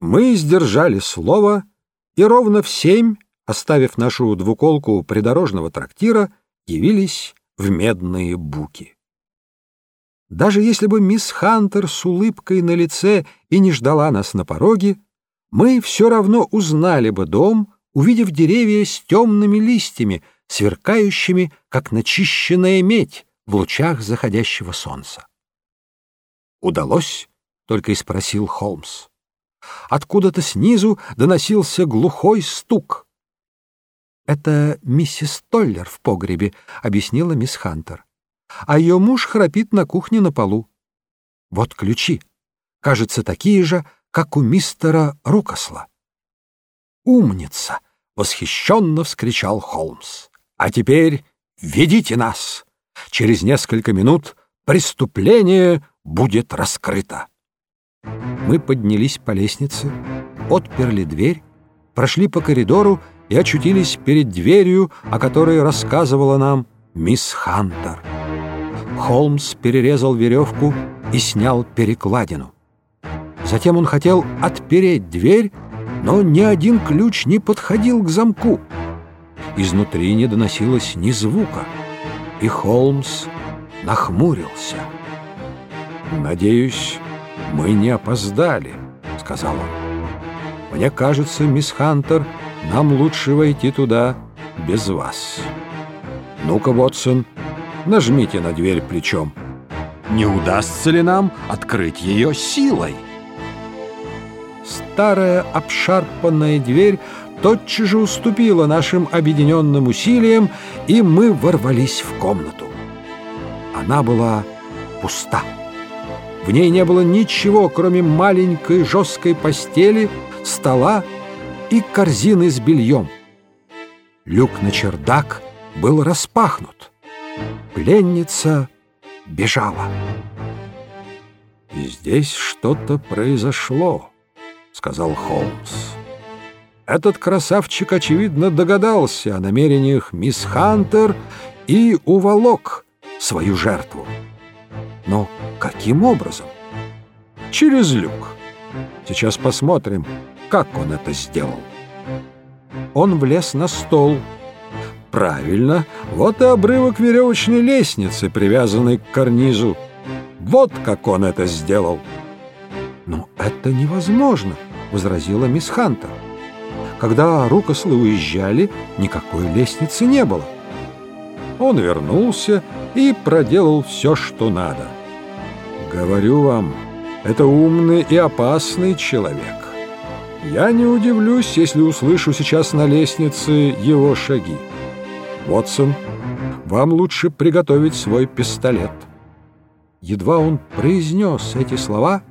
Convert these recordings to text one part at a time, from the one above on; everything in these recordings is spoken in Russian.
Мы сдержали слово и ровно в семь, оставив нашу двуколку придорожного трактира, явились в медные буки. Даже если бы мисс Хантер с улыбкой на лице и не ждала нас на пороге, мы все равно узнали бы дом, увидев деревья с темными листьями, сверкающими, как начищенная медь в лучах заходящего солнца. «Удалось?» — только и спросил Холмс. Откуда-то снизу доносился глухой стук. «Это миссис Толлер в погребе», — объяснила мисс Хантер. «А ее муж храпит на кухне на полу. Вот ключи. Кажется, такие же, как у мистера Рукосла». «Умница!» — восхищенно вскричал Холмс. «А теперь ведите нас. Через несколько минут преступление будет раскрыто». Мы поднялись по лестнице, отперли дверь, прошли по коридору и очутились перед дверью, о которой рассказывала нам мисс Хантер. Холмс перерезал веревку и снял перекладину. Затем он хотел отпереть дверь, но ни один ключ не подходил к замку. Изнутри не доносилось ни звука, и Холмс нахмурился. «Надеюсь, мы не опоздали», — сказал он. «Мне кажется, мисс Хантер, нам лучше войти туда без вас. Ну-ка, Вотсон, нажмите на дверь плечом. Не удастся ли нам открыть ее силой?» Старая обшарпанная дверь тотчас же уступила нашим объединенным усилиям, и мы ворвались в комнату. Она была пуста. В ней не было ничего, кроме маленькой жесткой постели, стола и корзины с бельем. Люк на чердак был распахнут. Пленница бежала. «И здесь что-то произошло», — сказал Холмс. Этот красавчик, очевидно, догадался о намерениях мисс Хантер и уволок свою жертву. Но каким образом? Через люк. Сейчас посмотрим, как он это сделал. Он влез на стол. Правильно, вот и обрывок веревочной лестницы, привязанный к карнизу. Вот как он это сделал. «Но это невозможно», — возразила мисс Хантер. «Когда Рукослы уезжали, никакой лестницы не было». Он вернулся и проделал все, что надо — Говорю вам, это умный и опасный человек. Я не удивлюсь, если услышу сейчас на лестнице его шаги. Вотсон, вам лучше приготовить свой пистолет. Едва он произнес эти слова,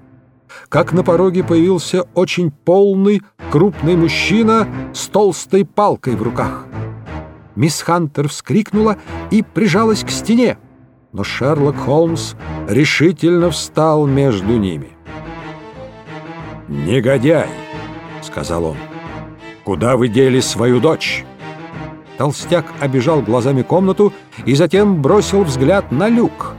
как на пороге появился очень полный, крупный мужчина с толстой палкой в руках. Мисс Хантер вскрикнула и прижалась к стене но Шерлок Холмс решительно встал между ними. «Негодяй!» — сказал он. «Куда вы дели свою дочь?» Толстяк обежал глазами комнату и затем бросил взгляд на люк.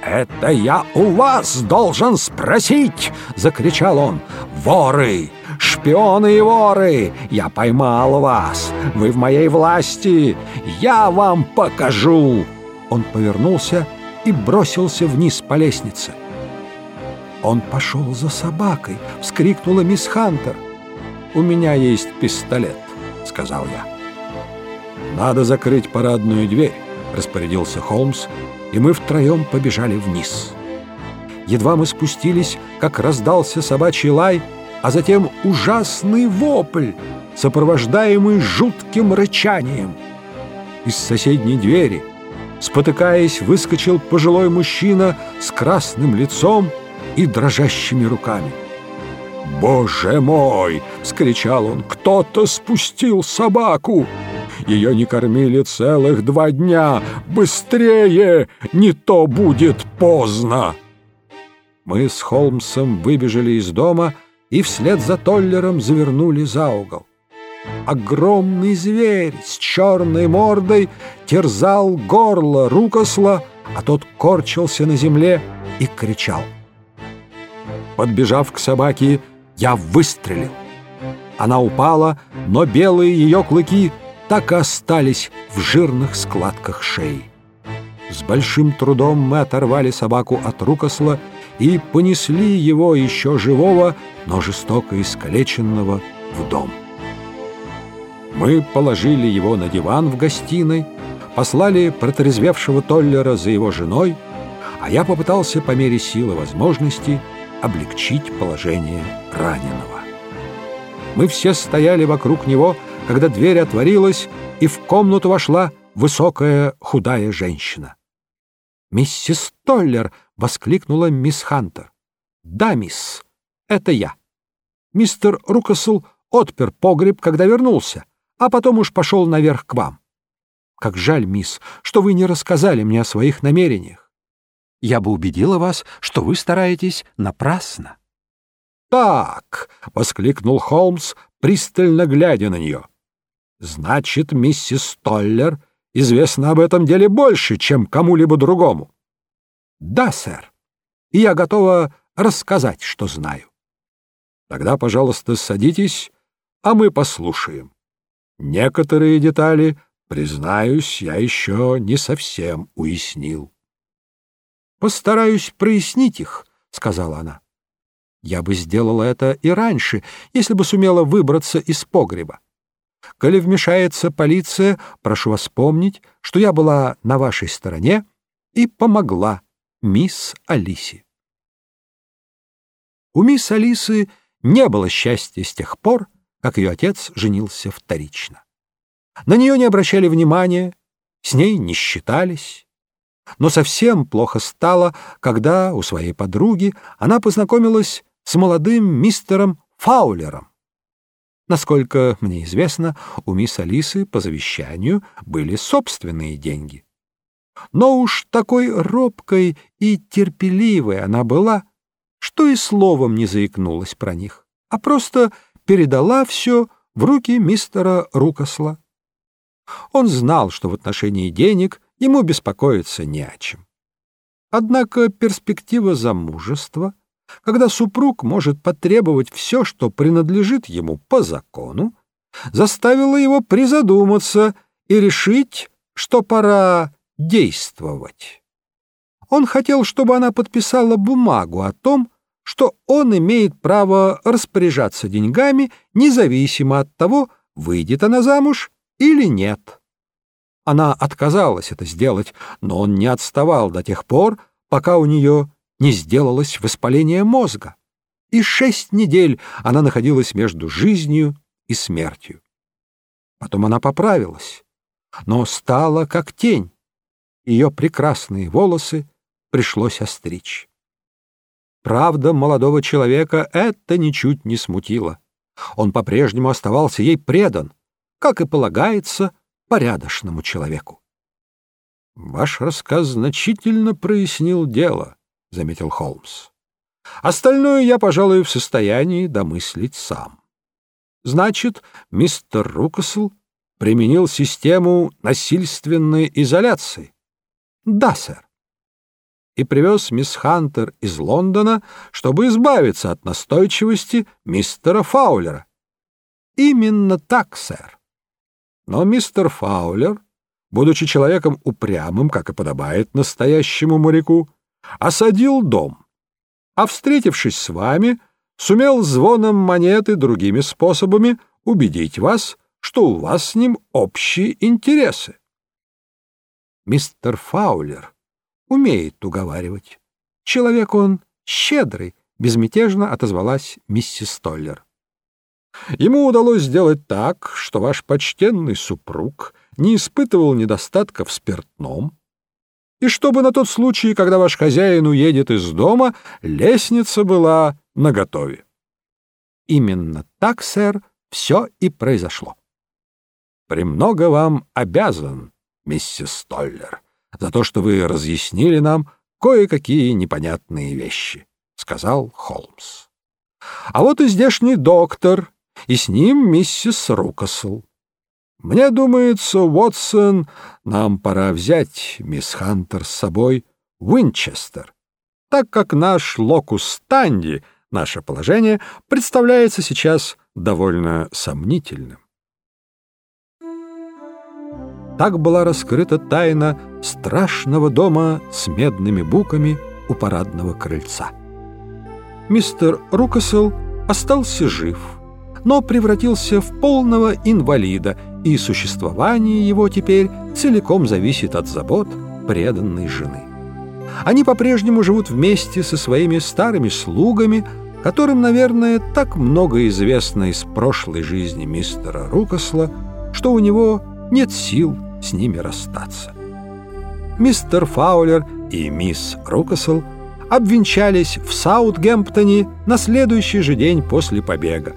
«Это я у вас должен спросить!» — закричал он. «Воры! Шпионы и воры! Я поймал вас! Вы в моей власти! Я вам покажу!» Он повернулся и бросился вниз по лестнице. «Он пошел за собакой!» — вскрикнула мисс Хантер. «У меня есть пистолет», — сказал я. «Надо закрыть парадную дверь», — распорядился Холмс, и мы втроем побежали вниз. Едва мы спустились, как раздался собачий лай, а затем ужасный вопль, сопровождаемый жутким рычанием. Из соседней двери — Спотыкаясь, выскочил пожилой мужчина с красным лицом и дрожащими руками. «Боже мой!» — вскричал он. «Кто-то спустил собаку! Ее не кормили целых два дня! Быстрее! Не то будет поздно!» Мы с Холмсом выбежали из дома и вслед за Толлером завернули за угол. Огромный зверь с черной мордой терзал горло Рукосла, а тот корчился на земле и кричал. Подбежав к собаке, Я выстрелил. Она упала, но белые ее клыки так и остались в жирных складках шеи. С большим трудом мы оторвали собаку от рукосла и понесли его еще живого, но жестоко искалеченного, в дом. Мы положили его на диван в гостиной, послали протрезвевшего Толлера за его женой, а я попытался по мере силы возможности облегчить положение раненого. Мы все стояли вокруг него, когда дверь отворилась, и в комнату вошла высокая худая женщина. «Миссис Толлер!» — воскликнула мисс Хантер. «Да, мисс, это я. Мистер Рукасл отпер погреб, когда вернулся, а потом уж пошел наверх к вам. Как жаль, мисс, что вы не рассказали мне о своих намерениях. Я бы убедила вас, что вы стараетесь напрасно». «Так!» — воскликнул Холмс, пристально глядя на нее. «Значит, миссис Толлер известно об этом деле больше, чем кому-либо другому». «Да, сэр, и я готова рассказать, что знаю». «Тогда, пожалуйста, садитесь, а мы послушаем. Некоторые детали, признаюсь, я еще не совсем уяснил». «Постараюсь прояснить их», — сказала она. «Я бы сделала это и раньше, если бы сумела выбраться из погреба. Коли вмешается полиция, прошу вас помнить, что я была на вашей стороне и помогла мисс Алисе». У мисс Алисы не было счастья с тех пор, как ее отец женился вторично. На нее не обращали внимания, с ней не считались, но совсем плохо стало, когда у своей подруги она познакомилась с молодым мистером Фаулером. Насколько мне известно, у мисс Алисы по завещанию были собственные деньги. Но уж такой робкой и терпеливой она была, что и словом не заикнулась про них, а просто передала все в руки мистера Рукосла. Он знал, что в отношении денег ему беспокоиться не о чем. Однако перспектива замужества, когда супруг может потребовать все, что принадлежит ему по закону, заставила его призадуматься и решить, что пора действовать. Он хотел, чтобы она подписала бумагу о том, что он имеет право распоряжаться деньгами, независимо от того, выйдет она замуж или нет. Она отказалась это сделать, но он не отставал до тех пор, пока у нее не сделалось воспаление мозга. И шесть недель она находилась между жизнью и смертью. Потом она поправилась, но стала как тень. Ее прекрасные волосы пришлось остричь. Правда молодого человека это ничуть не смутило. Он по-прежнему оставался ей предан, как и полагается порядочному человеку. — Ваш рассказ значительно прояснил дело, — заметил Холмс. — Остальное я, пожалуй, в состоянии домыслить сам. Значит, мистер Рукасл применил систему насильственной изоляции? — Да, сэр. И привез мисс Хантер из Лондона, чтобы избавиться от настойчивости мистера Фаулера. — Именно так, сэр. Но мистер Фаулер, будучи человеком упрямым, как и подобает настоящему моряку, осадил дом, а, встретившись с вами, сумел звоном монеты другими способами убедить вас, что у вас с ним общие интересы. Мистер Фаулер умеет уговаривать. Человек он щедрый, безмятежно отозвалась миссис Толлер. Ему удалось сделать так, что ваш почтенный супруг не испытывал недостатка в спиртном, и чтобы на тот случай, когда ваш хозяин уедет из дома, лестница была наготове. Именно так, сэр, все и произошло. Премного вам обязан, миссис Толлер, за то, что вы разъяснили нам кое-какие непонятные вещи, — сказал Холмс. А вот и здешний доктор и с ним миссис Рукасл. Мне думается, Уотсон, нам пора взять мисс Хантер с собой Уинчестер, так как наш локус Танди наше положение представляется сейчас довольно сомнительным. Так была раскрыта тайна страшного дома с медными буками у парадного крыльца. Мистер Рукасел остался жив, но превратился в полного инвалида, и существование его теперь целиком зависит от забот преданной жены. Они по-прежнему живут вместе со своими старыми слугами, которым, наверное, так много известно из прошлой жизни мистера Рукасла, что у него нет сил с ними расстаться. Мистер Фаулер и мисс Рукасл обвенчались в Саутгемптоне на следующий же день после побега.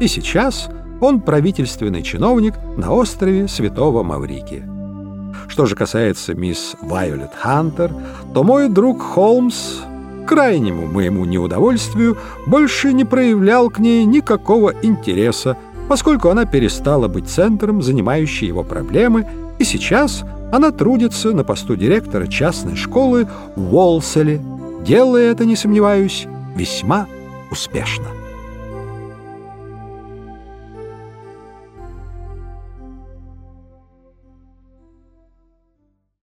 И сейчас он правительственный чиновник на острове Святого Маврикия. Что же касается мисс Вайолет Хантер, то мой друг Холмс, крайнему моему неудовольствию, больше не проявлял к ней никакого интереса, поскольку она перестала быть центром, занимающей его проблемы, и сейчас она трудится на посту директора частной школы в Уолселе, делая это, не сомневаюсь, весьма успешно.